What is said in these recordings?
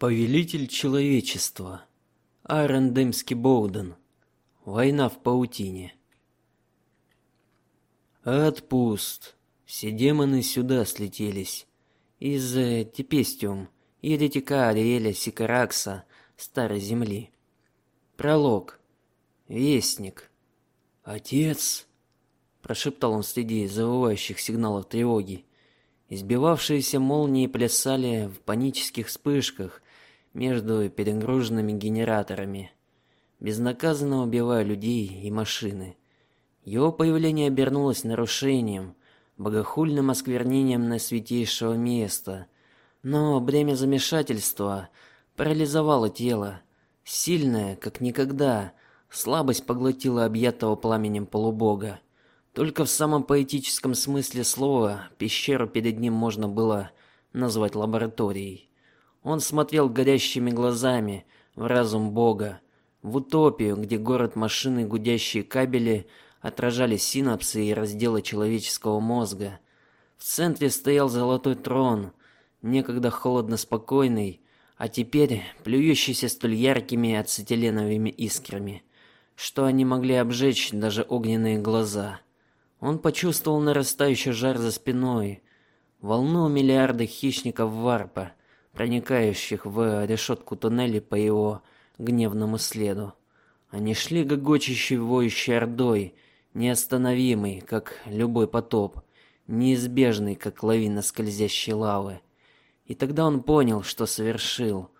Повелитель человечества. Арендемский Боуден. Война в паутине. Отпуст. Все демоны сюда слетелись. Из э, Тепестиум, Еретика Ариэля Сикаракса, Старой Земли. Пролог. Вестник. Отец, прошептал он среди завывающих сигналов тревоги. Избивавшиеся молнии плясали в панических вспышках, между перегруженными генераторами, безнаказанно убивая людей и машины. Его появление обернулось нарушением, богохульным осквернением на святейшего места, но бремя замешательства парализовало тело, сильное, как никогда, слабость поглотила объятого пламенем полубога. Только в самом поэтическом смысле слова пещеру перед ним можно было назвать лабораторией. Он смотрел горящими глазами в разум Бога, в утопию, где город машины, гудящие кабели отражали синапсы и разделы человеческого мозга. В центре стоял золотой трон, некогда холодно спокойный, а теперь плюющийся столь яркими ацетиленовыми искрами, что они могли обжечь даже огненные глаза. Он почувствовал нарастающий жар за спиной, волну миллиардов хищников варпа, проникающих в решетку туннеля по его гневному следу. Они шли гогочущей воющей ордой, неостановимый, как любой потоп, неизбежный, как лавина скользящей лавы. И тогда он понял, что совершил.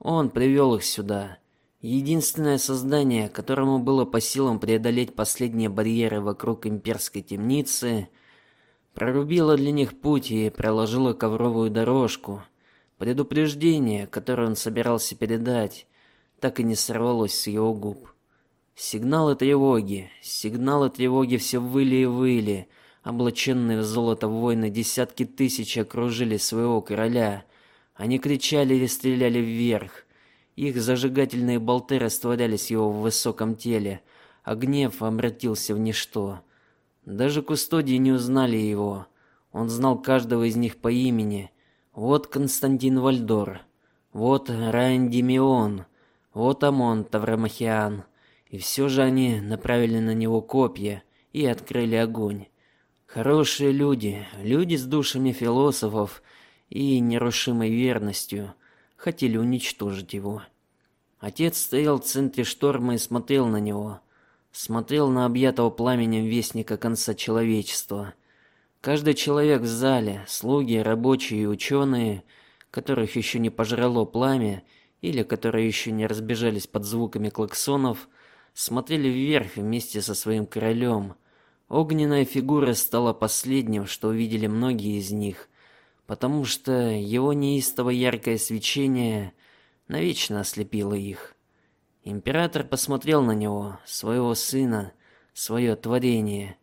Он привел их сюда. Единственное создание, которому было по силам преодолеть последние барьеры вокруг имперской темницы, прорубило для них путь и проложило ковровую дорожку, Предупреждение, которое он собирался передать, так и не сорвалось с его губ. Сигналы тревоги, сигналы тревоги все выли и выли. Облаченные в золото воины десятки тысяч окружили своего короля. Они кричали или стреляли вверх. Их зажигательные болты растворялись в его высоком теле, а гнев обратился в ничто. Даже кустодии не узнали его. Он знал каждого из них по имени вот Константин Вальдор, вот Райан Демион, вот Амон Таврамахиан. И все же они направили на него копья и открыли огонь. Хорошие люди, люди с душами философов и нерушимой верностью, хотели уничтожить его. Отец стоял в центре шторма и смотрел на него, смотрел на объятого пламенем вестника конца человечества. Каждый человек в зале, слуги, рабочие и ученые, которых еще не пожрало пламя или которые еще не разбежались под звуками клаксонов, смотрели вверх вместе со своим королем. Огненная фигура стала последним, что увидели многие из них, потому что его неистово яркое свечение навечно ослепило их. Император посмотрел на него, своего сына, свое творение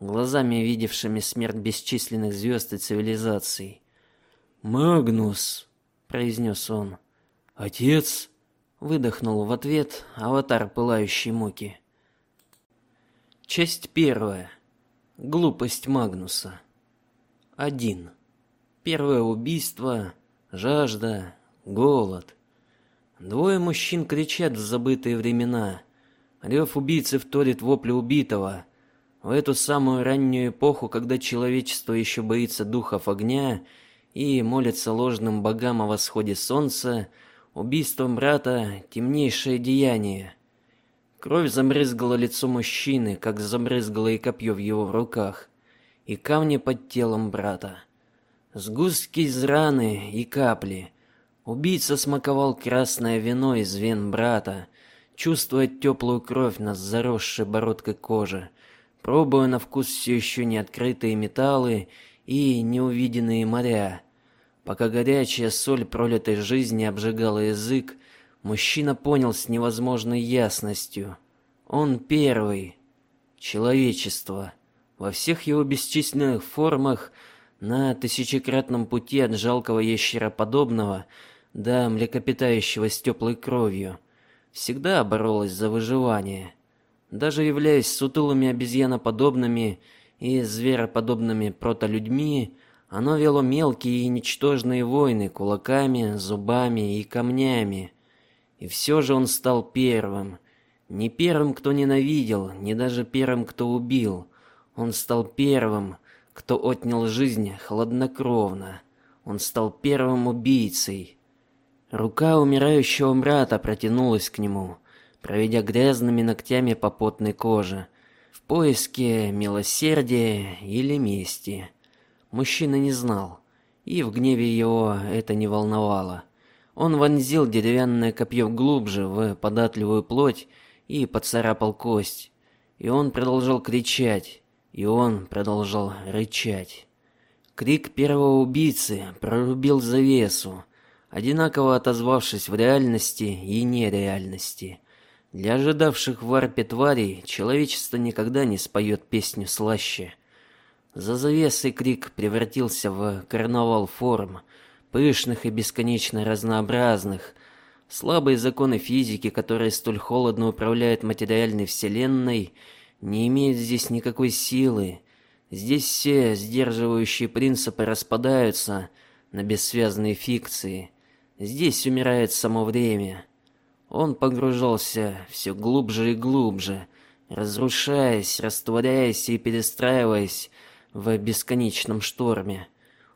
глазами видевшими смерть бесчисленных звезд и цивилизаций. "Магнус", произнес он. "Отец", выдохнул в ответ аватар пылающей муки. Часть первая. Глупость Магнуса. Один. Первое убийство, жажда, голод. Двое мужчин кричат в забытые времена. Рев убийцы вторит воплю убитого. В эту самую раннюю эпоху, когда человечество еще боится духов огня и молится ложным богам о восходе солнца, убийство брата темнейшее деяние. Кровь замрызгала лицо мужчины, как замрызгало и копье в его руках, и камни под телом брата. Сгустки из раны и капли. Убийца смаковал красное вино из вен брата, чувствуя теплую кровь на заросшей бородкой кожи пробуя на вкус все еще не открытые металлы и неувиденные моря. Пока горячая соль пролитой жизни обжигала язык, мужчина понял с невозможной ясностью: он первый человечество во всех его бесчисленных формах на тысячекратном пути от жалкого ящероподобного до млекопитающего с теплой кровью всегда боролось за выживание. Даже являясь сутулыми обезьяноподобными и звероподобными протолюдьми, Оно вело мелкие и ничтожные войны кулаками, зубами и камнями. И все же он стал первым, не первым, кто ненавидел, не даже первым, кто убил. Он стал первым, кто отнял жизнь хладнокровно. Он стал первым убийцей. Рука умирающего брата протянулась к нему, проведя грязными ногтями по потной коже, в поиске милосердия или мести. Мужчина не знал, и в гневе его это не волновало. Он вонзил деревянное копье глубже в податливую плоть и поцарапал кость. И он продолжал кричать, и он продолжал рычать. Крик первого убийцы прорубил завесу, одинаково отозвавшись в реальности и нереальности. Для ожидавших в арпе тварей человечество никогда не споет песню слаще. За завесой крик превратился в карнавал форм, пышных и бесконечно разнообразных, Слабые законы физики, которые столь холодно управляют материальной вселенной, не имеют здесь никакой силы. Здесь все сдерживающие принципы распадаются на бессвязные фикции. Здесь умирает само время. Он погружался все глубже и глубже, разрушаясь, растворяясь и перестраиваясь в бесконечном шторме.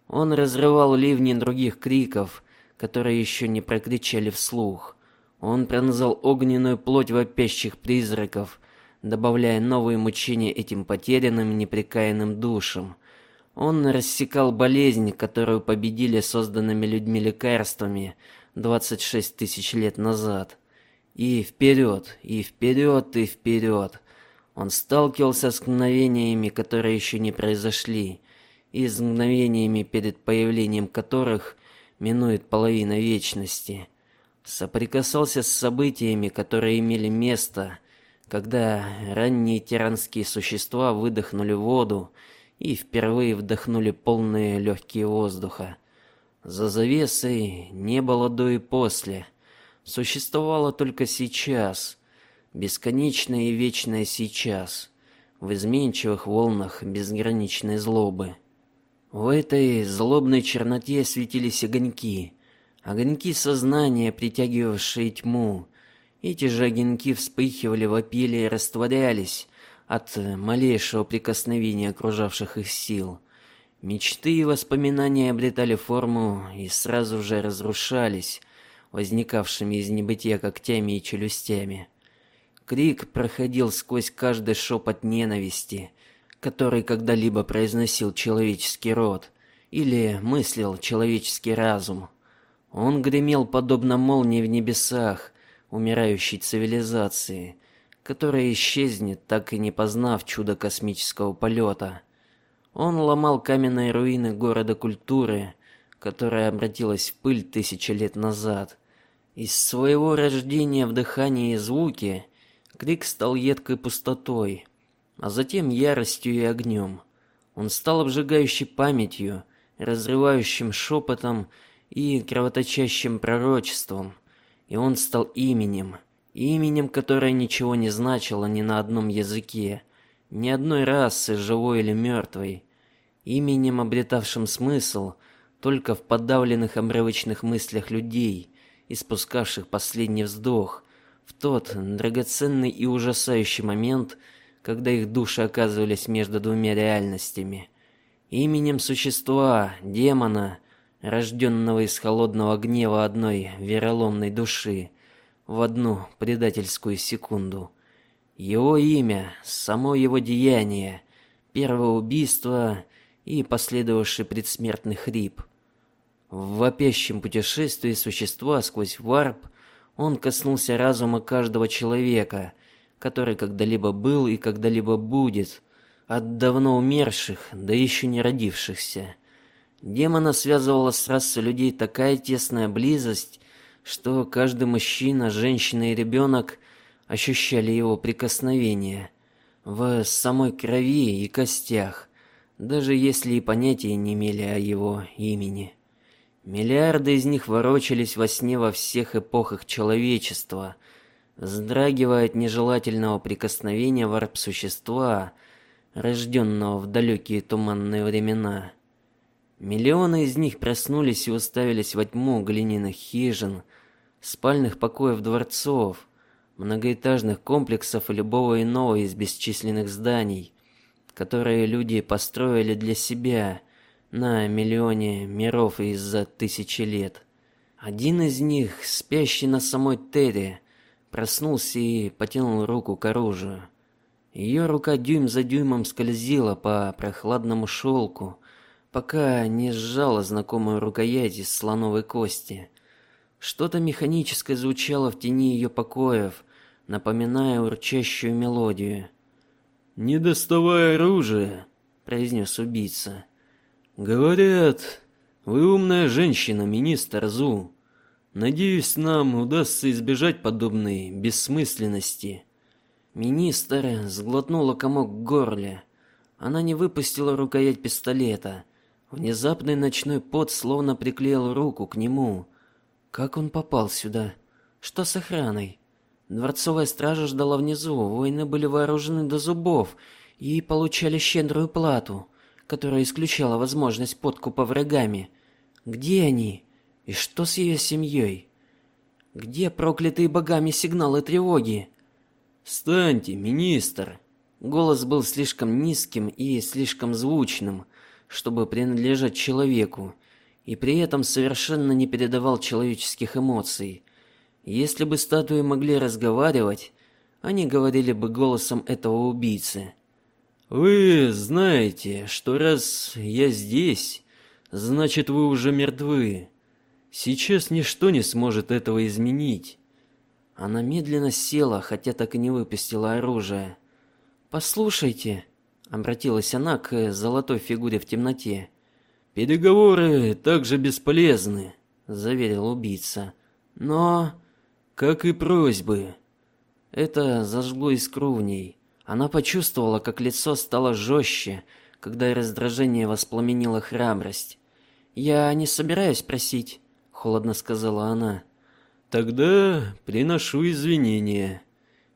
Он разрывал ливни других криков, которые еще не прокричали вслух. Он пронзал огненную плоть вопящих призраков, добавляя новые мучения этим потерянным непрекаянным душам. Он рассекал болезнь, которую победили созданными людьми лекарствами 26 тысяч лет назад. И вперед, и вперед, и вперед. Он сталкивался с мгновениями, которые еще не произошли, и с мгновениями, перед появлением которых минует половина вечности, соприкасался с событиями, которые имели место, когда ранние тиранские существа выдохнули воду и впервые вдохнули полные легкие воздуха. За завесой не было до и после, существовало только сейчас, бесконечное и вечное сейчас, в изменчивых волнах безграничной злобы. В этой злобной черноте светились огоньки, огоньки сознания, притягивавшие тьму. Эти же огоньки вспыхивали, вопили и растворялись от малейшего прикосновения окружавших их сил. Мечты и воспоминания обретали форму и сразу же разрушались, возникавшими из небытия когтями и челюстями. Крик проходил сквозь каждый шепот ненависти, который когда-либо произносил человеческий род или мыслил человеческий разум. Он гремел подобно молнии в небесах умирающей цивилизации, которая исчезнет, так и не познав чудо космического полета. Он ломал каменные руины города культуры, которая обратилась в пыль тысячи лет назад. Из своего рождения в дыхании и звуке крик стал едкой пустотой, а затем яростью и огнем. Он стал обжигающей памятью, разрывающим шепотом и кровоточащим пророчеством, и он стал именем, именем, которое ничего не значило ни на одном языке, ни одной расы, живой или мертвой, именем, обретавшим смысл только в подавленных обрывочных мыслях людей, испускавших последний вздох в тот драгоценный и ужасающий момент, когда их души оказывались между двумя реальностями. Именем существа, демона, рожденного из холодного гнева одной вероломной души в одну предательскую секунду. Его имя, само его деяние, первое убийство и последовавший предсмертный хрип. В вопящем путешествии существа сквозь варп он коснулся разума каждого человека, который когда-либо был и когда-либо будет, от давно умерших до еще не родившихся. Демона связывала с расой людей такая тесная близость, что каждый мужчина, женщина и ребенок ощущали его прикосновение в самой крови и костях, даже если и понятия не имели о его имени. Миллиарды из них ворочались во сне во всех эпохах человечества, вздрагивая от нежелательного прикосновения варп-существа, рожденного в далекие туманные времена. Миллионы из них проснулись и уставились во тьму глиняных хижин, спальных покоев дворцов, многоэтажных комплексов и любого иного из бесчисленных зданий, которые люди построили для себя на миллионе миров из за тысячи лет. Один из них, спящий на самой Терре, проснулся и потянул руку к оружию. Ее рука дюйм за дюймом скользила по прохладному шелку, пока не сжала знакомую рукоять из слоновой кости. Что-то механическое звучало в тени ее покоев, напоминая урчащую мелодию. "Не доставай оружие", произнес убийца. "Говорят, вы умная женщина, министр Зу. Надеюсь, нам удастся избежать подобной бессмысленности". Министр сглотнула комок в горле. Она не выпустила рукоять пистолета. Внезапный ночной пот словно приклеил руку к нему. Как он попал сюда? Что с охраной? Дворцовая стража ждала внизу. Воины были вооружены до зубов и получали щедрую плату, которая исключала возможность подкупа врагами. Где они? И что с ее семьей? Где проклятые богами сигналы тревоги? "Встаньте, министр". Голос был слишком низким и слишком звучным, чтобы принадлежать человеку, и при этом совершенно не передавал человеческих эмоций. Если бы статуи могли разговаривать, они говорили бы голосом этого убийцы. Вы знаете, что раз я здесь, значит вы уже мертвы. Сейчас ничто не сможет этого изменить. Она медленно села, хотя так и не выпустила оружие. "Послушайте", обратилась она к золотой фигуре в темноте. "Переговоры также бесполезны", заверил убийца. "Но, как и просьбы". Это зажгло искру в ней. Она почувствовала, как лицо стало жестче, когда раздражение воспламенило храбрость. "Я не собираюсь просить", холодно сказала она. Тогда приношу извинения.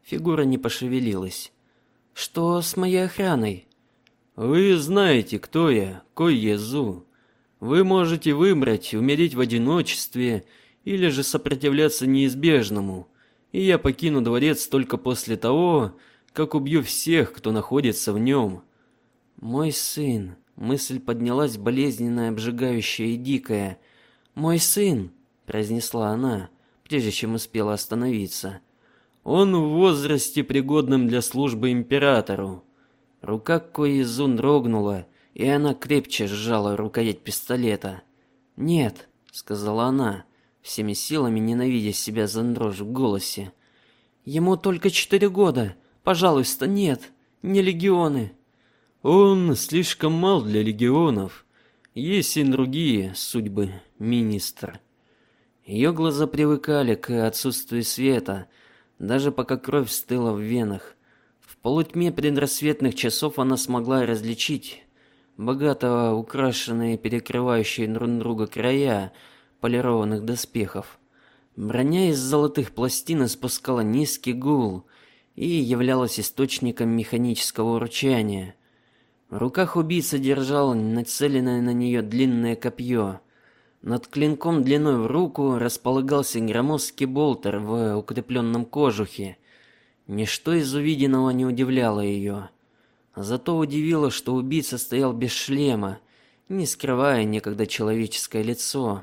Фигура не пошевелилась. Что с моей охраной? Вы знаете, кто я, кой Езу. Вы можете выбрать умереть в одиночестве или же сопротивляться неизбежному. И я покину дворец только после того, как убью всех, кто находится в нем. Мой сын, мысль поднялась болезненная, обжигающая и дикая. Мой сын, произнесла она прежде чем успела остановиться. Он в возрасте пригодном для службы императору. Рука Коизун дрогнула, и она крепче сжала рукоять пистолета. "Нет", сказала она, всеми силами ненавидя себя за дрожь в голосе. "Ему только четыре года. Пожалуйста, нет, не легионы". Он слишком мал для легионов. Есть и другие судьбы, министр. Ее глаза привыкали к отсутствию света, даже пока кровь стыла в венах. В полутьме предрассветных часов она смогла различить богато украшенные, перекрывающие друг друга края полированных доспехов. Броня из золотых пластин испускала низкий гул и являлась источником механического урчания. В руках убийца держал нацеленное на нее длинное копье. Над клинком длиной в руку располагался громоздкий болтер в укрепленном кожухе. Ничто из увиденного не удивляло ее. Зато удивило, что убийца стоял без шлема, не скрывая некогда человеческое лицо.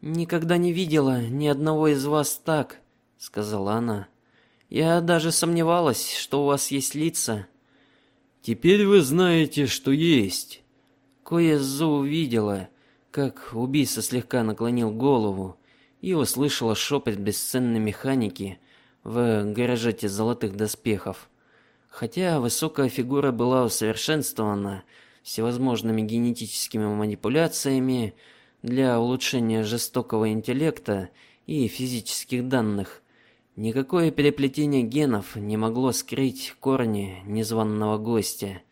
Никогда не видела ни одного из вас так, сказала она. Я даже сомневалась, что у вас есть лица. Теперь вы знаете, что есть. Кое-зу увидела, как убийца слегка наклонил голову и услышала шепот бесценной механики в гаражете золотых доспехов. Хотя высокая фигура была усовершенствована всевозможными генетическими манипуляциями для улучшения жестокого интеллекта и физических данных, никакое переплетение генов не могло скрыть корни незваного гостя.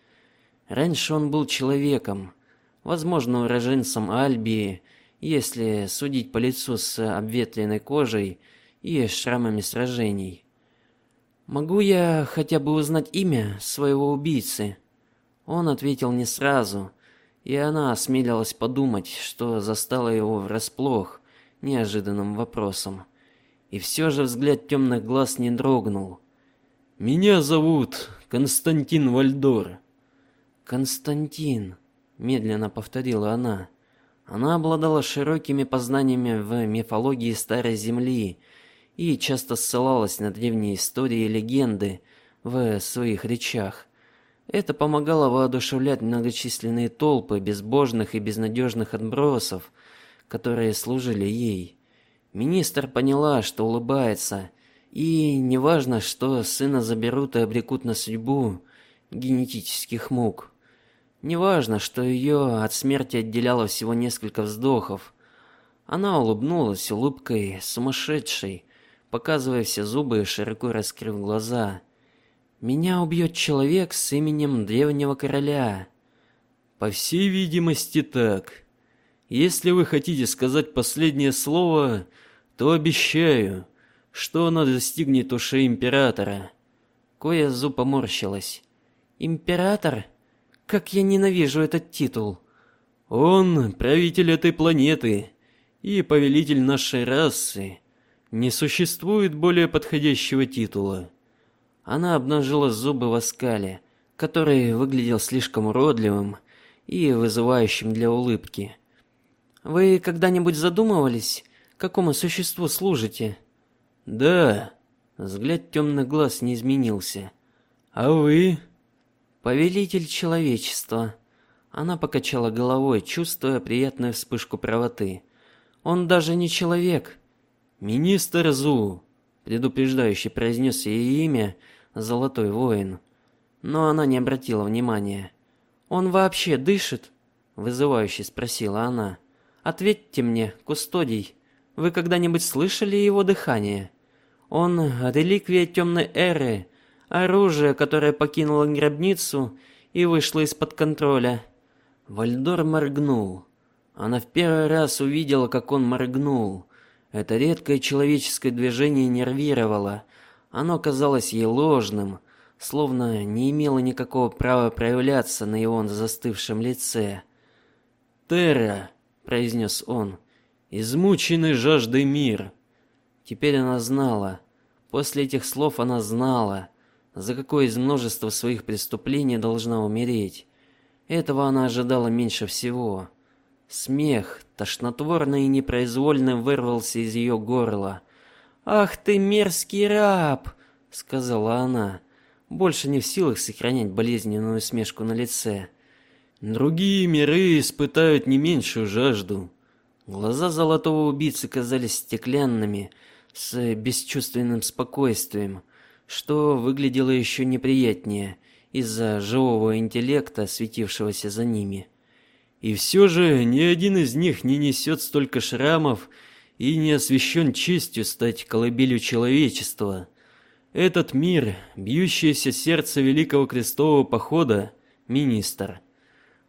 Раньше он был человеком, возможно, уроженцем Альбии, если судить по лицу с обветренной кожей и шрамами сражений. Могу я хотя бы узнать имя своего убийцы? Он ответил не сразу, и она осмелилась подумать, что застала его врасплох неожиданным вопросом. И все же взгляд темных глаз не дрогнул. Меня зовут Константин Вальдор. Константин, медленно повторила она. Она обладала широкими познаниями в мифологии старой земли и часто ссылалась на древние истории и легенды в своих речах. Это помогало воодушевлять многочисленные толпы безбожных и безнадежных отбросов, которые служили ей. Министр поняла, что улыбается, и неважно, что сына заберут и обрекут на судьбу генетических мук. Неважно, что ее от смерти отделяло всего несколько вздохов. Она улыбнулась улыбкой сумасшедшей, показывая все зубы и широко раскрыв глаза. Меня убьет человек с именем древнего короля. По всей видимости, так. Если вы хотите сказать последнее слово, то обещаю, что оно достигнет ушей императора. Коя зуб поморщилась. Император? Как я ненавижу этот титул. Он правитель этой планеты и повелитель нашей расы. Не существует более подходящего титула. Она обнажила зубы в оскале, который выглядел слишком уродливым и вызывающим для улыбки. Вы когда-нибудь задумывались, какому существу служите? Да. Взгляд темных глаз не изменился. А вы? Повелитель человечества. Она покачала головой, чувствуя приятную вспышку правоты. Он даже не человек. Министр Зу, предупреждающе произнес ее имя, Золотой воин. Но она не обратила внимания. Он вообще дышит? вызывающе спросила она. Ответьте мне, кустодий, вы когда-нибудь слышали его дыхание? Он реликвия темной эры, оружие, которое покинуло гробницу и вышло из-под контроля. Вальдор моргнул. Она в первый раз увидела, как он моргнул. Это редкое человеческое движение нервировало, оно казалось ей ложным, словно не имело никакого права проявляться на его застывшем лице. "Терра", произнес он, измученный жаждой мир. Теперь она знала. После этих слов она знала, за какое из множества своих преступлений должна умереть. Этого она ожидала меньше всего. Смех, тошнотворный и непроизвольно вырвался из ее горла. Ах ты мерзкий раб, сказала она, больше не в силах сохранять болезненную смешку на лице. Другие миры испытают не меньшую жажду. Глаза золотого убийцы казались стеклянными, с бесчувственным спокойствием, что выглядело еще неприятнее из-за живого интеллекта, светившегося за ними. И все же ни один из них не несет столько шрамов и не освящен честью стать колыбелью человечества. Этот мир, бьющееся сердце великого крестового похода, министр.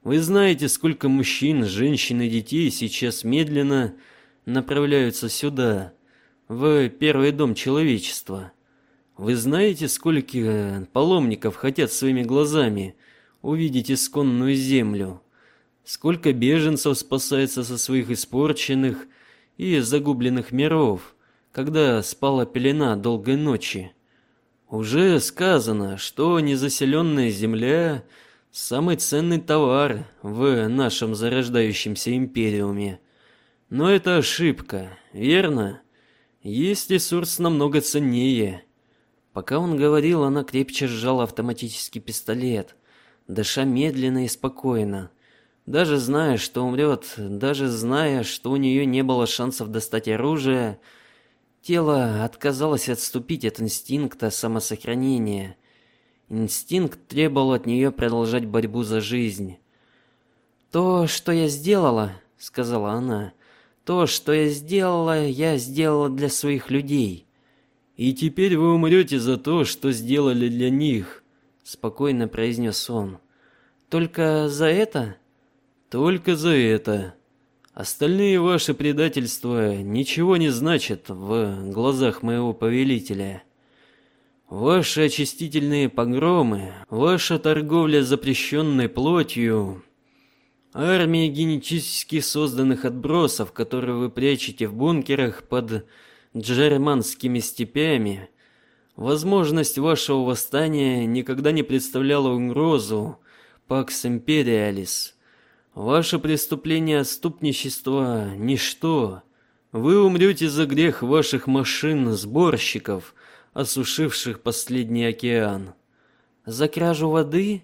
Вы знаете, сколько мужчин, женщин и детей сейчас медленно направляются сюда, в первый дом человечества. Вы знаете, сколько паломников хотят своими глазами увидеть исконную землю? Сколько беженцев спасается со своих испорченных и загубленных миров, когда спала пелена долгой ночи. Уже сказано, что незаселенная земля самый ценный товар в нашем зарождающемся империуме. Но это ошибка, верно? Есть ресурс намного ценнее. Пока он говорил, она крепче сжала автоматический пистолет, дыша медленно и спокойно даже зная, что умрет, даже зная, что у нее не было шансов достать оружие, тело отказалось отступить от инстинкта самосохранения. Инстинкт требовал от нее продолжать борьбу за жизнь. То, что я сделала, сказала она. То, что я сделала, я сделала для своих людей. И теперь вы умрете за то, что сделали для них, спокойно произнес он. Только за это? Только за это. Остальные ваши предательства ничего не значат в глазах моего повелителя. Ваши очистительные погромы, ваша торговля запрещенной плотью. Армия генетически созданных отбросов, которые вы прячете в бункерах под джерманскими степями. Возможность вашего восстания никогда не представляла угрозу Pax Imperialis. Ваше преступление отступничества ничто. Вы умрете за грех ваших машин-сборщиков, осушивших последний океан. За кражу воды?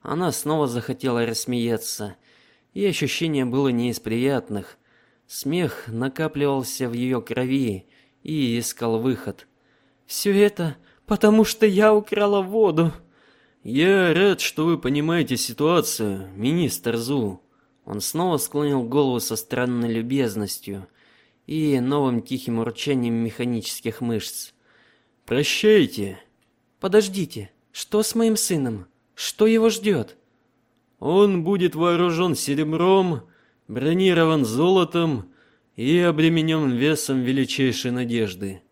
Она снова захотела рассмеяться, и ощущение было не из приятных. Смех накапливался в ее крови и искал выход. Все это потому, что я украла воду. Я рад, что вы понимаете ситуацию, министр Зу. Он снова склонил голову со странной любезностью и новым тихим урчанием механических мышц. Прощайте. Подождите. Что с моим сыном? Что его ждет? Он будет вооружен серебром, бронирован золотом и обременен весом величайшей надежды.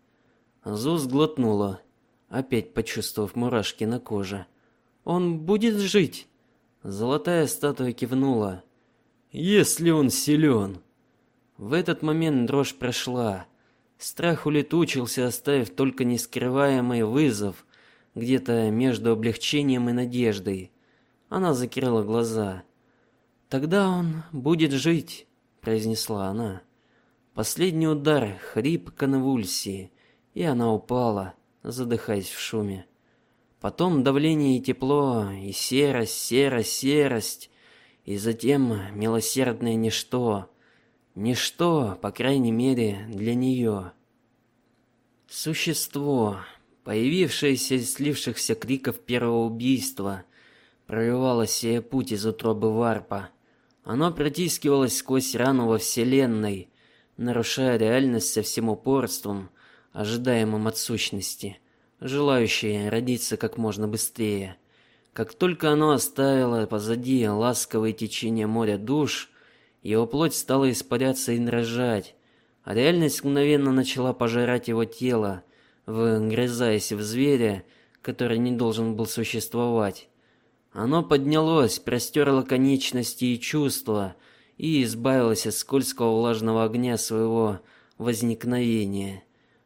Зу сглотнула, опять почувствовав мурашки на коже. Он будет жить. Золотая статуя кивнула. Если он силен. В этот момент дрожь прошла. Страх улетучился, оставив только нескрываемый вызов где-то между облегчением и надеждой. Она закрыла глаза. Тогда он будет жить, произнесла она. Последний удар, хрип конвульсии, и она упала, задыхаясь в шуме. Потом давление и тепло, и серость, серость, серость, и затем милосердное ничто. Ничто, по крайней мере, для нее. Существо, появившееся из слившихся криков первого убийства, прорывало себе путь из утробы варпа. Оно протискивалось сквозь рану во вселенной, нарушая реальность со всем упорством, ожидаемым от сущности желающее родиться как можно быстрее. Как только оно оставило позади ласковые течения моря душ, его плоть стала испаряться и дрожать, а реальность мгновенно начала пожирать его тело, вгрызаясь в зверя, который не должен был существовать. Оно поднялось, простерло конечности и чувства и избавилось от скользкого влажного огня своего возникновения.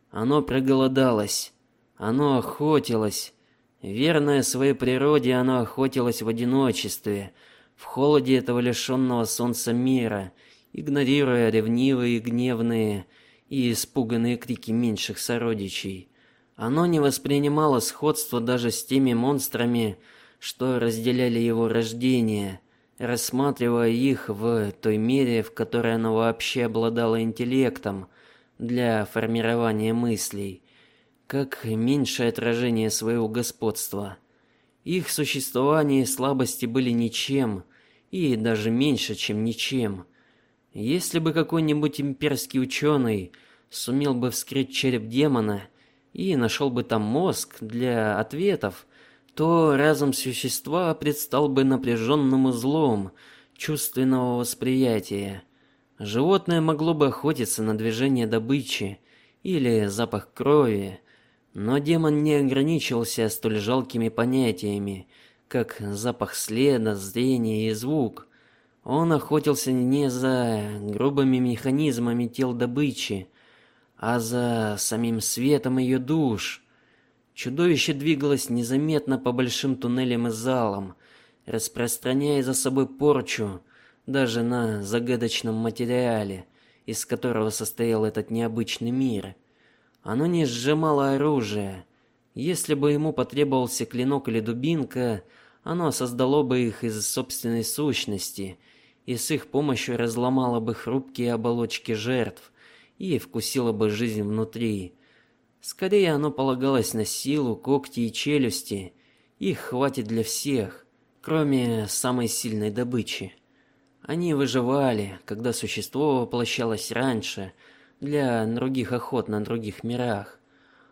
Оно проголодалось, оно охотилось. Верное своей природе, оно охотилось в одиночестве, в холоде этого лишенного солнца мира, игнорируя ревнивые, гневные и испуганные крики меньших сородичей. Оно не воспринимало сходство даже с теми монстрами, что разделяли его рождение, рассматривая их в той мере, в которой оно вообще обладало интеллектом для формирования мыслей как меньшее отражение своего господства. Их существование и слабости были ничем, и даже меньше, чем ничем. Если бы какой-нибудь имперский ученый сумел бы вскрыть череп демона и нашел бы там мозг для ответов, то разум существа предстал бы напряженным узлом чувственного восприятия. Животное могло бы охотиться на движение добычи или запах крови, но демон не ограничивался столь жалкими понятиями, как запах следа, зрение и звук. Он охотился не за грубыми механизмами тел добычи, а за самим светом ее душ. Чудовище двигалось незаметно по большим туннелям и залам, распространяя за собой порчу даже на загадочном материале, из которого состоял этот необычный мир. Оно не сжимало оружие. Если бы ему потребовался клинок или дубинка, оно создало бы их из собственной сущности и с их помощью разломало бы хрупкие оболочки жертв и вкусило бы жизнь внутри. Скорее оно полагалось на силу, когти и челюсти. Их хватит для всех, кроме самой сильной добычи. Они выживали, когда существо воплощалось раньше, для других охот на других мирах.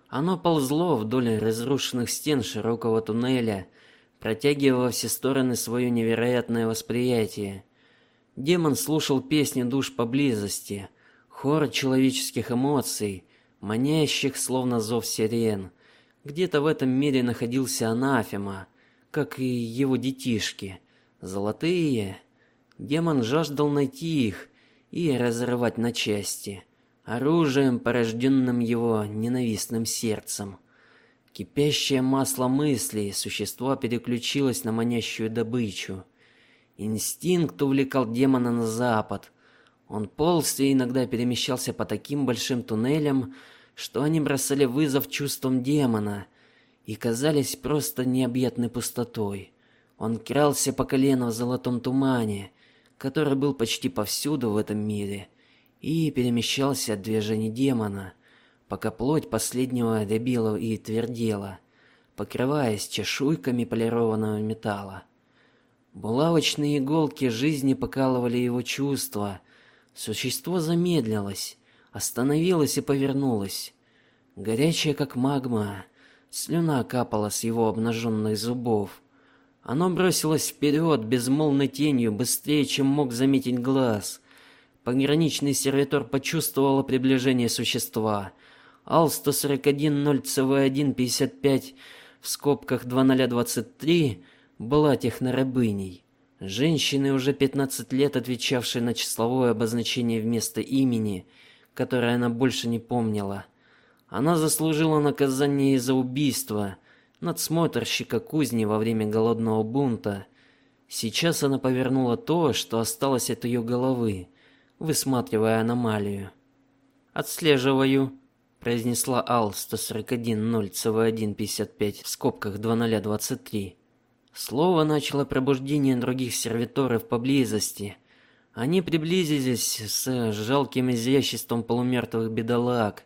Оно ползло вдоль разрушенных стен широкого туннеля, протягивая во все стороны свое невероятное восприятие. Демон слушал песни душ поблизости, хор человеческих эмоций, манящих словно зов сирен. Где-то в этом мире находился анафема, как и его детишки, золотые, Демон жаждал найти их и разорвать на части, оружием, порожденным его ненавистным сердцем. Кипящее масло мыслей существо переключилось на манящую добычу. Инстинкт увлекал демона на запад. Он полз и иногда перемещался по таким большим туннелям, что они бросали вызов чувствам демона и казались просто необъятной пустотой. Он крался по колено в золотом тумане, который был почти повсюду в этом мире, и перемещался от движений демона, пока плоть последнего рябила и твердела, покрываясь чешуйками полированного металла. Булавочные иголки жизни покалывали его чувства. Существо замедлилось, остановилось и повернулось. Горячее, как магма, слюна капала с его обнаженных зубов. Оно бросилось вперед безмолвной тенью, быстрее, чем мог заметить глаз. Пограничный сервитор почувствовал приближение существа. Ал-141-0CV1-55 в скобках 2023 была технорабыней. Женщины, уже 15 лет отвечавшей на числовое обозначение вместо имени, которое она больше не помнила. Она заслужила наказание за убийство, надсмотрщика кузни во время голодного бунта. Сейчас она повернула то, что осталось от ее головы, высматривая аномалию. Отслеживаю, произнесла Ал 141 CV155 в скобках 2023. Слово начало пробуждение других сервиторов поблизости. Они приблизились с жалким изяществом полумертвых бедолаг,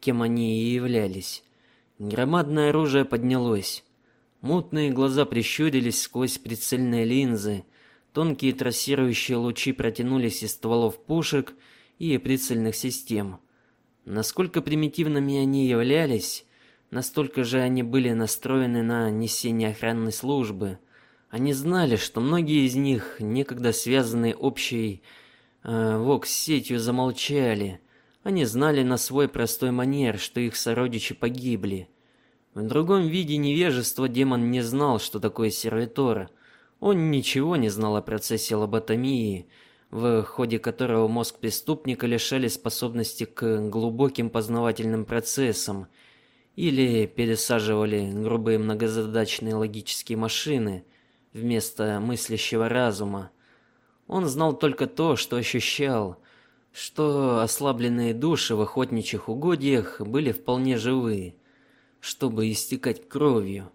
кем они и являлись. Громадное оружие поднялось. Мутные глаза прищурились сквозь прицельные линзы. Тонкие трассирующие лучи протянулись из стволов пушек и прицельных систем. Насколько примитивными они являлись, настолько же они были настроены на несение охранной службы. Они знали, что многие из них, некогда связанные общей э, вокс-сетью, замолчали. Они знали на свой простой манер, что их сородичи погибли. В другом виде невежества демон не знал, что такое сервитор. Он ничего не знал о процессе лоботомии, в ходе которого мозг преступника лишали способности к глубоким познавательным процессам или пересаживали грубые многозадачные логические машины вместо мыслящего разума. Он знал только то, что ощущал, что ослабленные души в охотничьих угодьях были вполне живы чтобы истекать кровью,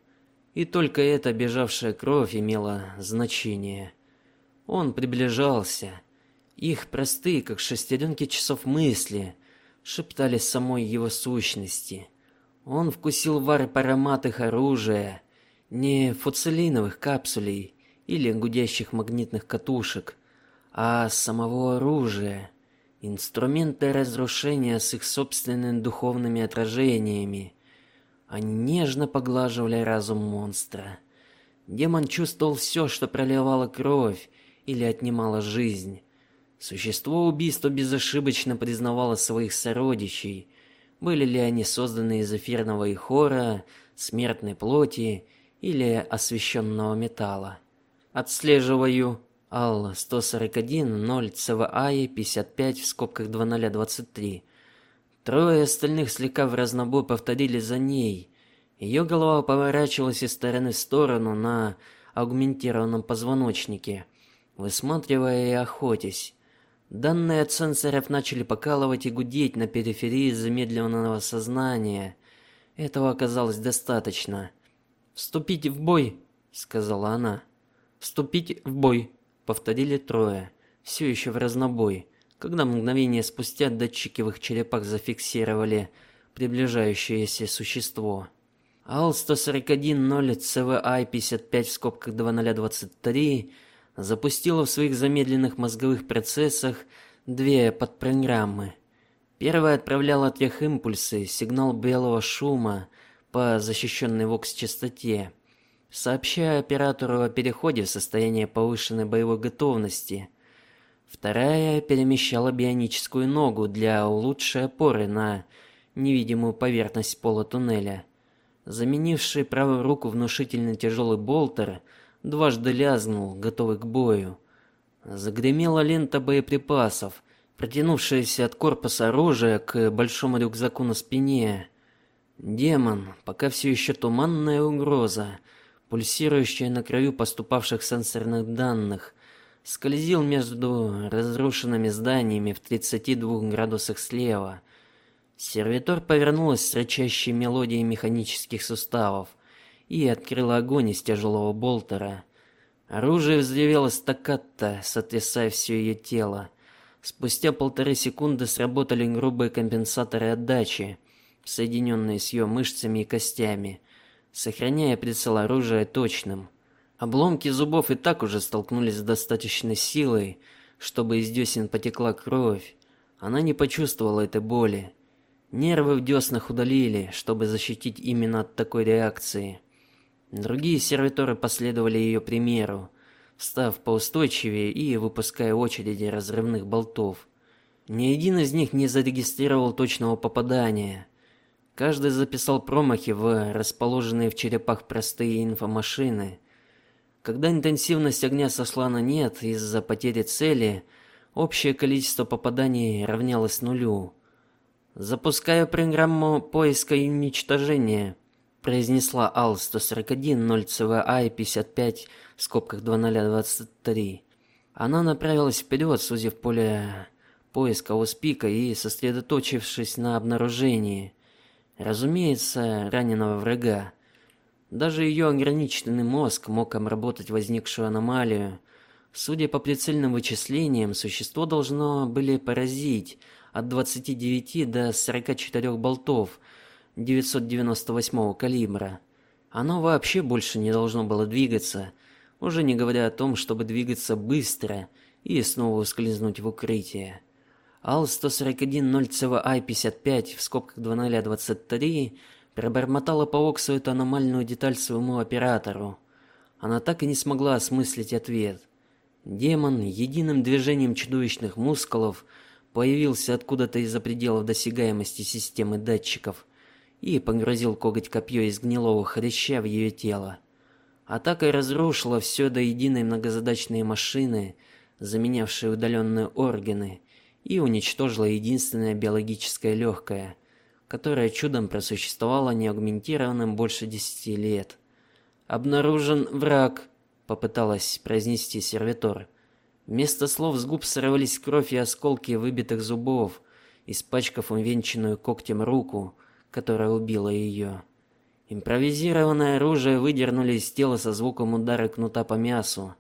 и только эта бежавшая кровь имела значение. Он приближался. Их простые, как шестеренки часов мысли, шептали самой его сущности. Он вкусил вар аромат их оружия, не фуцелиновых капсулей или гудящих магнитных катушек, а самого оружия, инструменты разрушения с их собственными духовными отражениями. Они нежно поглаживали разум монстра. Демон чувствовал все, что проливало кровь или отнимало жизнь. Существо убийства безошибочно признавало своих сородичей, были ли они созданы из эфирного ихора, смертной плоти или освещенного металла. Отслеживаю Ал 141 0 ЦВА 55 в скобках 2023. Трое остальных слегка в разнобой повторили за ней. Ее голова поворачивалась из стороны в сторону на аугментированном позвоночнике, высматривая и охотясь. Данные от сенсоров начали покалывать и гудеть на периферии замедленного сознания. Этого оказалось достаточно. "Вступите в бой", сказала она. "Вступить в бой", повторили трое, все еще в разнобой когда мгновение спустя датчики в их черепах зафиксировали приближающееся существо. АЛ-141-0 ЦВА-55 в скобках 2023 запустила в своих замедленных мозговых процессах две подпрограммы. Первая отправляла трехимпульсы, сигнал белого шума по защищенной вокс-частоте, сообщая оператору о переходе в состояние повышенной боевой готовности – Вторая перемещала бионическую ногу для лучшей опоры на невидимую поверхность пола туннеля. Заменивший правую руку внушительно тяжелый болтер дважды лязгнул, готовый к бою. Загремела лента боеприпасов, протянувшаяся от корпуса оружия к большому рюкзаку на спине. Демон, пока все еще туманная угроза, пульсирующая на краю поступавших сенсорных данных, скользил между разрушенными зданиями в 32 градусах слева. Сервитор повернулась с рычащей мелодией механических суставов и открыла огонь из тяжелого болтера. Оружие взревело стаккато, сотрясая все ее тело. Спустя полторы секунды сработали грубые компенсаторы отдачи, соединенные с ее мышцами и костями, сохраняя прицел оружия точным. Обломки зубов и так уже столкнулись с достаточной силой, чтобы из десен потекла кровь. Она не почувствовала этой боли. Нервы в деснах удалили, чтобы защитить именно от такой реакции. Другие сервиторы последовали ее примеру, встав поустойчивее и выпуская очереди разрывных болтов. Ни один из них не зарегистрировал точного попадания. Каждый записал промахи в расположенные в черепах простые инфомашины. Когда интенсивность огня сошла на нет из-за потери цели, общее количество попаданий равнялось нулю. Запускаю программу поиска и уничтожения произнесла Ал-141 0CVI 55 в скобках 2023. Она направилась вперед, сузив поле поиска Успика и сосредоточившись на обнаружении, разумеется, раненого врага. Даже ее ограниченный мозг мог обработать возникшую аномалию. Судя по прицельным вычислениям, существо должно были поразить от 29 до 44 болтов 998 калибра. Оно вообще больше не должно было двигаться, уже не говоря о том, чтобы двигаться быстро и снова ускользнуть в укрытие. АЛ-141 0CVI-55 в скобках 2023 пробормотала по оксу эту аномальную деталь своему оператору. Она так и не смогла осмыслить ответ. Демон единым движением чудовищных мускулов появился откуда-то из-за пределов досягаемости системы датчиков и погрузил коготь копье из гнилого хряща в ее тело. Атака разрушила все до единой многозадачные машины, заменявшие удаленные органы, и уничтожила единственное биологическое легкое, которое чудом просуществовало неагментированным больше десяти лет. Обнаружен враг, попыталась произнести сервитор. Вместо слов с губ сорвались кровь и осколки выбитых зубов, испачкав увенчанную когтем руку которая убила ее. Импровизированное оружие выдернули из тела со звуком удара кнута по мясу.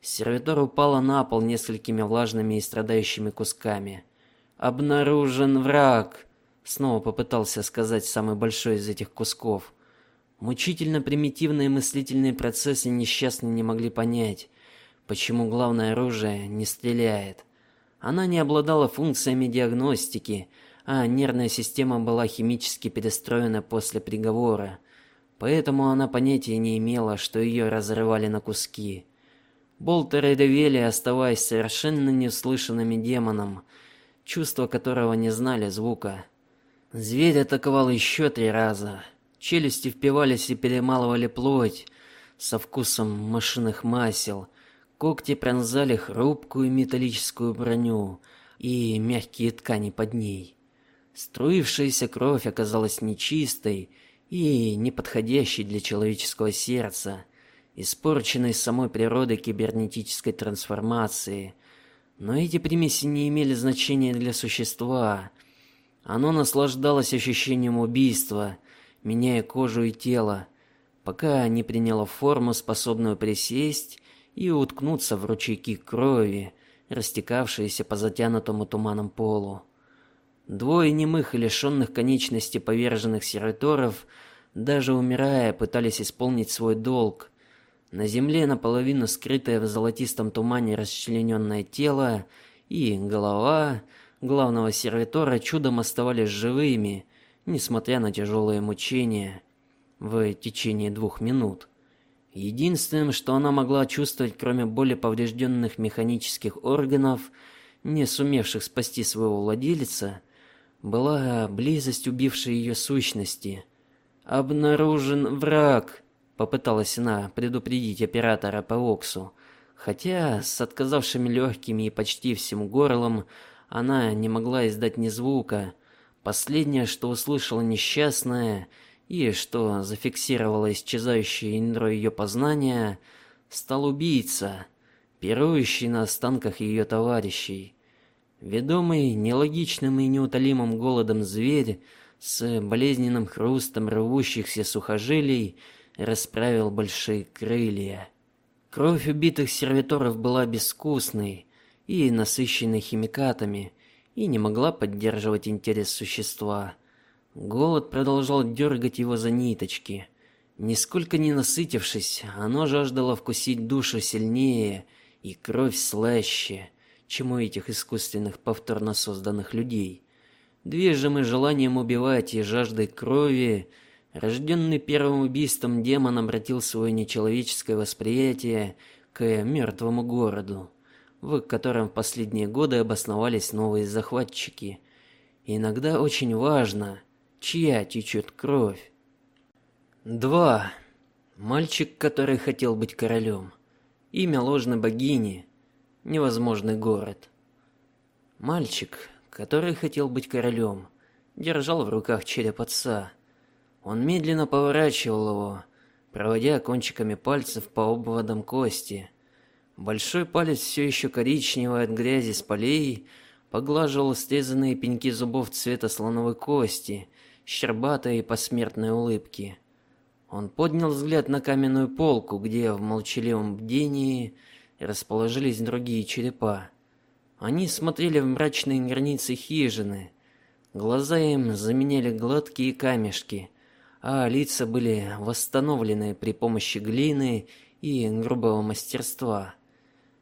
Сервитор упала на пол несколькими влажными и страдающими кусками. Обнаружен враг, снова попытался сказать самый большой из этих кусков. Мучительно примитивные мыслительные процессы несчастные не могли понять, почему главное оружие не стреляет. Она не обладала функциями диагностики, а нервная система была химически перестроена после приговора, поэтому она понятия не имела, что ее разрывали на куски. Болтеры ревели, оставаясь совершенно неуслышанными демоном, чувства которого не знали звука. Зверь атаковал еще три раза. Челюсти впивались и перемалывали плоть со вкусом машинных масел. Когти пронзали хрупкую металлическую броню и мягкие ткани под ней. Струившаяся кровь оказалась нечистой и неподходящей для человеческого сердца, испорченной самой природой кибернетической трансформации. Но эти примеси не имели значения для существа. Оно наслаждалось ощущением убийства, меняя кожу и тело, пока не приняло форму, способную присесть и уткнуться в ручейки крови, растекавшиеся по затянутому туманом полу. Двое немых и лишенных конечностей поверженных сервиторов, даже умирая, пытались исполнить свой долг. На земле наполовину скрытое в золотистом тумане расчлененное тело и голова главного сервитора чудом оставались живыми, несмотря на тяжелые мучения в течение двух минут. Единственным, что она могла чувствовать, кроме боли поврежденных механических органов, не сумевших спасти своего владельца, была близость убившей ее сущности. Обнаружен враг, попыталась она предупредить оператора по Оксу, Хотя с отказавшими легкими и почти всем горлом она не могла издать ни звука. Последнее, что услышала несчастная и что зафиксировало исчезающее ядро ее познания, стал убийца, пирующий на останках ее товарищей. Ведомый нелогичным и неутолимым голодом зверь с болезненным хрустом рвущихся сухожилий расправил большие крылья. Кровь убитых сервиторов была безвкусной и насыщенной химикатами и не могла поддерживать интерес существа. Голод продолжал дергать его за ниточки. Нисколько не насытившись, оно жаждало вкусить душу сильнее и кровь слаще, чем у этих искусственных повторно созданных людей. Движимый желанием убивать и жаждой крови, Рожденный первым убийством демон обратил свое нечеловеческое восприятие к мертвому городу, в котором в последние годы обосновались новые захватчики. Иногда очень важно, чья течет кровь. Два. Мальчик, который хотел быть королем. Имя ложной богини. Невозможный город. Мальчик, который хотел быть королем, держал в руках череп отца он медленно поворачивал его, проводя кончиками пальцев по обводам кости. Большой палец все еще коричневый от грязи с полей поглаживал срезанные пеньки зубов цвета слоновой кости, щербатые посмертной улыбки. Он поднял взгляд на каменную полку, где в молчаливом бдении расположились другие черепа. Они смотрели в мрачные границы хижины. Глаза им заменяли гладкие камешки, а лица были восстановлены при помощи глины и грубого мастерства.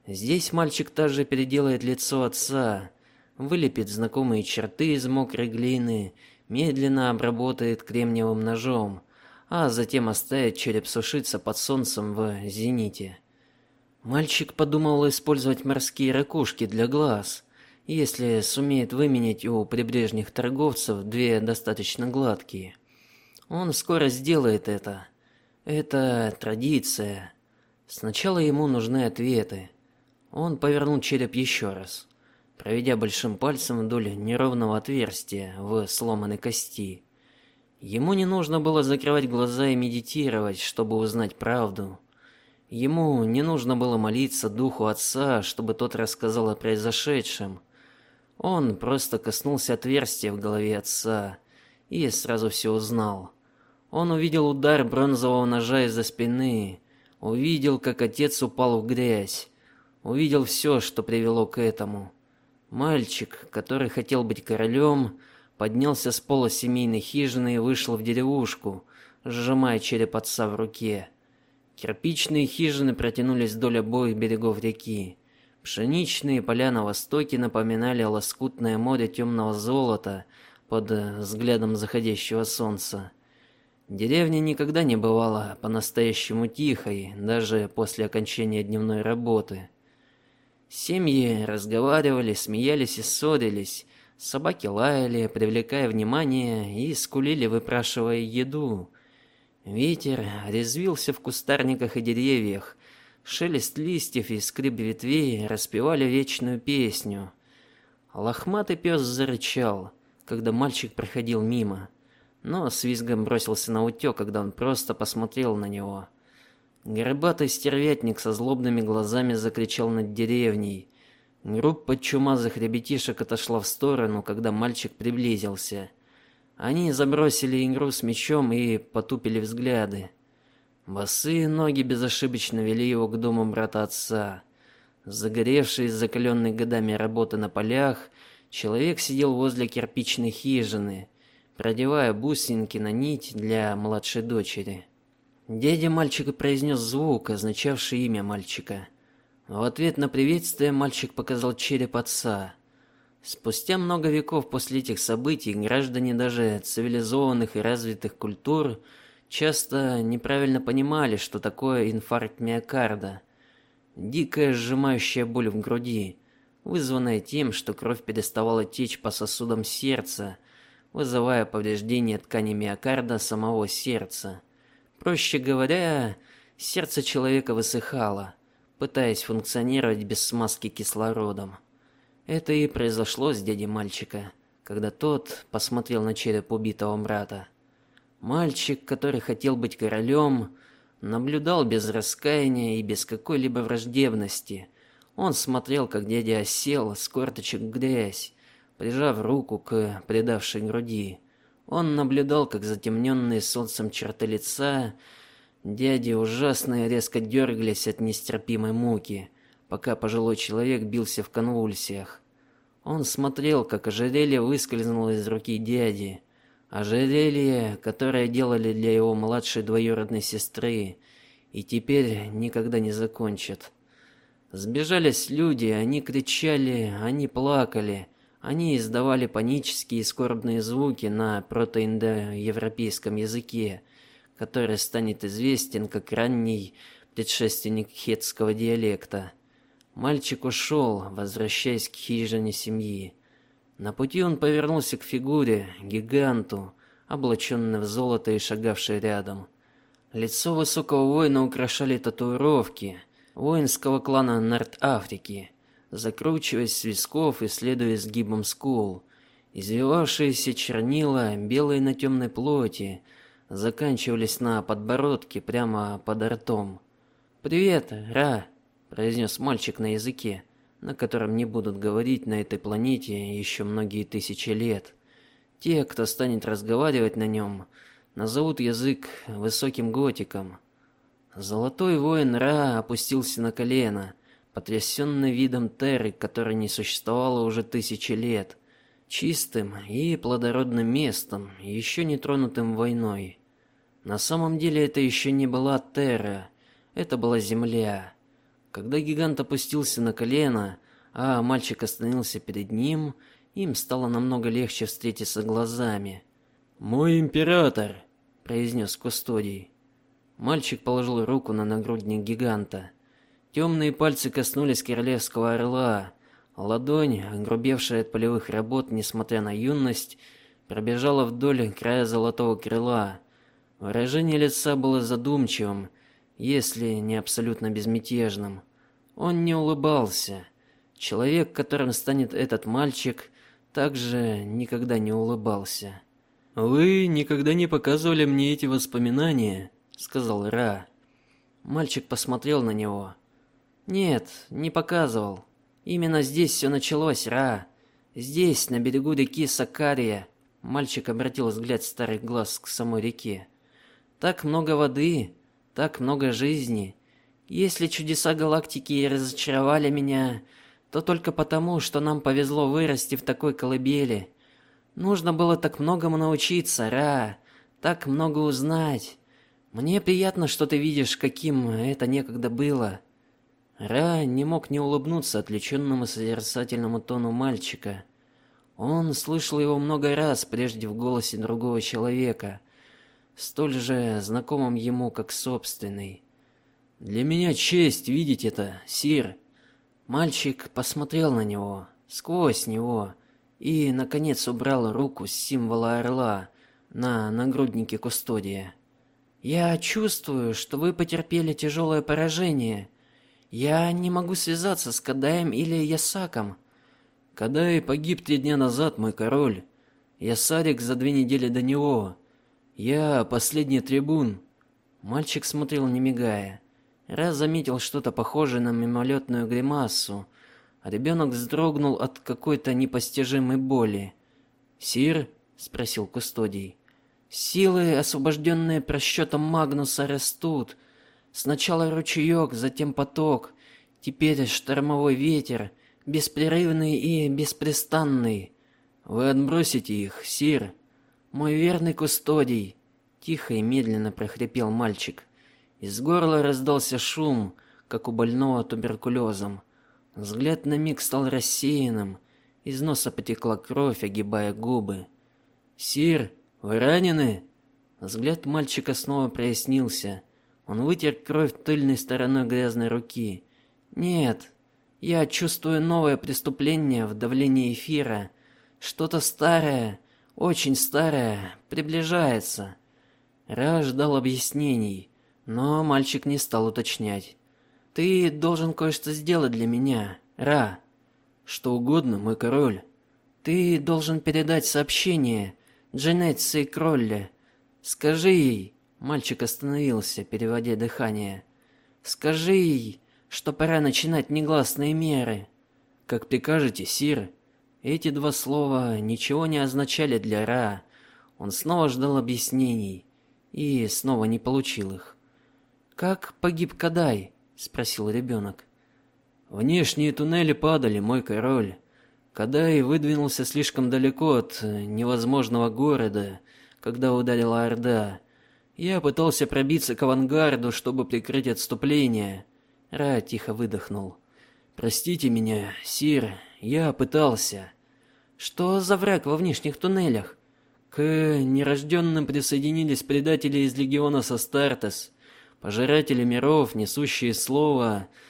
Здесь мальчик также переделает лицо отца, вылепит знакомые черты из мокрой глины, медленно обработает кремниевым ножом, а затем оставит череп сушиться под солнцем в зените. Мальчик подумал использовать морские ракушки для глаз, если сумеет выменять у прибрежных торговцев две достаточно гладкие. Он скоро сделает это. Это традиция. Сначала ему нужны ответы. Он повернул череп еще раз, проведя большим пальцем вдоль неровного отверстия в сломанной кости. Ему не нужно было закрывать глаза и медитировать, чтобы узнать правду. Ему не нужно было молиться духу отца, чтобы тот рассказал о произошедшем. Он просто коснулся отверстия в голове отца и сразу все узнал. Он увидел удар бронзового ножа из-за спины, увидел, как отец упал в грязь, увидел все, что привело к этому. Мальчик, который хотел быть королем, поднялся с пола семейной хижины и вышел в деревушку, сжимая череп отца в руке. Кирпичные хижины протянулись вдоль обоих берегов реки. Пшеничные поля на востоке напоминали лоскутное море темного золота под взглядом заходящего солнца. Деревня никогда не бывала по-настоящему тихой, даже после окончания дневной работы. Семьи разговаривали, смеялись и ссорились. Собаки лаяли, привлекая внимание, и скулили, выпрашивая еду. Ветер резвился в кустарниках и деревьях. Шелест листьев и скрип ветвей распевали вечную песню. Лохматый пес зарычал, когда мальчик проходил мимо но с визгом бросился на утёк, когда он просто посмотрел на него. Горбатый стервятник со злобными глазами закричал над деревней. Группа чумазых ребятишек отошла в сторону, когда мальчик приблизился. Они забросили игру с мечом и потупили взгляды. Босые ноги безошибочно вели его к дому брата отца. Загоревший, закаленный годами работы на полях, человек сидел возле кирпичной хижины продевая бусинки на нить для младшей дочери. Дядя мальчика произнес звук, означавший имя мальчика. В ответ на приветствие мальчик показал череп отца. Спустя много веков после этих событий граждане даже цивилизованных и развитых культур часто неправильно понимали, что такое инфаркт миокарда. Дикая сжимающая боль в груди, вызванная тем, что кровь переставала течь по сосудам сердца, вызывая повреждение ткани миокарда самого сердца. Проще говоря, сердце человека высыхало, пытаясь функционировать без смазки кислородом. Это и произошло с дядей мальчика, когда тот посмотрел на череп убитого брата. Мальчик, который хотел быть королем, наблюдал без раскаяния и без какой-либо враждебности. Он смотрел, как дядя осел с корточек грязь, прижав руку к предавшей груди. Он наблюдал, как затемненные солнцем черты лица дяди ужасно и резко дергались от нестерпимой муки, пока пожилой человек бился в конвульсиях. Он смотрел, как ожерелье выскользнуло из руки дяди, ожерелье, которое делали для его младшей двоюродной сестры, и теперь никогда не закончат. Сбежались люди, они кричали, они плакали, они издавали панические и скорбные звуки на протоиндоевропейском языке, который станет известен как ранний предшественник хетского диалекта. Мальчик ушел, возвращаясь к хижине семьи. На пути он повернулся к фигуре, гиганту, облаченной в золото и шагавшей рядом. Лицо высокого воина украшали татуировки воинского клана Норд-Африки, закручиваясь с висков и следуя изгибам скул. Извивавшиеся чернила, белые на темной плоти, заканчивались на подбородке прямо под ртом. "Привет, Ра", произнес мальчик на языке, на котором не будут говорить на этой планете еще многие тысячи лет. Те, кто станет разговаривать на нем, назовут язык высоким готиком. Золотой воин Ра опустился на колено, потрясенный видом Терры, которой не существовало уже тысячи лет, чистым и плодородным местом, еще не тронутым войной. На самом деле это еще не была Терра, это была земля. Когда гигант опустился на колено, а мальчик остановился перед ним, им стало намного легче встретиться глазами. "Мой император", произнес Кустодий. Мальчик положил руку на нагрудник гиганта. Темные пальцы коснулись королевского орла. Ладонь, огрубевшая от полевых работ, несмотря на юность, пробежала вдоль края золотого крыла. Выражение лица было задумчивым, если не абсолютно безмятежным. Он не улыбался. Человек, которым станет этот мальчик, также никогда не улыбался. Вы никогда не показывали мне эти воспоминания, сказал Ра. Мальчик посмотрел на него. Нет, не показывал. Именно здесь все началось, Ра. Здесь, на берегу реки Сакария. Мальчик обратил взгляд старых глаз к самой реке. Так много воды, так много жизни. Если чудеса галактики и разочаровали меня, то только потому, что нам повезло вырасти в такой колыбели. Нужно было так многому научиться, Ра, так много узнать. Мне приятно, что ты видишь, каким это некогда было. Ра не мог не улыбнуться отвлеченному созерцательному тону мальчика. Он слышал его много раз прежде в голосе другого человека, столь же знакомым ему, как собственный. Для меня честь видеть это, сир. Мальчик посмотрел на него, сквозь него, и наконец убрал руку с символа орла на нагруднике кустодия. Я чувствую, что вы потерпели тяжелое поражение. Я не могу связаться с Кадаем или Ясаком. Кадай погиб три дня назад, мой король. Ясарик за две недели до него. Я последний трибун. Мальчик смотрел не мигая. Раз заметил что-то похожее на мимолетную гримасу. А ребенок вздрогнул от какой-то непостижимой боли. "Сир?" спросил кустодий. Силы, освобожденные просчетом Магнуса, растут. Сначала ручеек, затем поток, теперь штормовой ветер, беспрерывный и беспрестанный. Вы отбросите их, сир. Мой верный кустодий, тихо и медленно прохрипел мальчик. Из горла раздался шум, как у больного туберкулезом. Взгляд на миг стал рассеянным, из носа потекла кровь, огибая губы. "Сир", вы ранены? Взгляд мальчика снова прояснился. Он вытер кровь тыльной стороной грязной руки. Нет. Я чувствую новое преступление в давлении эфира. Что-то старое, очень старое приближается. Ра ждал объяснений, но мальчик не стал уточнять. Ты должен кое-что сделать для меня, Ра. Что угодно, мой король. Ты должен передать сообщение Дженетси Кролле. Скажи ей, мальчик остановился, переводя дыхание. Скажи ей, что пора начинать негласные меры. Как прикажете, сир. Эти два слова ничего не означали для Ра. Он снова ждал объяснений и снова не получил их. Как погиб Кадай? спросил ребенок. Внешние туннели падали, мой король. Кадай выдвинулся слишком далеко от невозможного города, когда ударила орда. Я пытался пробиться к авангарду, чтобы прикрыть отступление. Ра тихо выдохнул. Простите меня, сир, я пытался. Что за враг во внешних туннелях? К нерожденным присоединились предатели из легиона Састартес, пожиратели миров, несущие слово,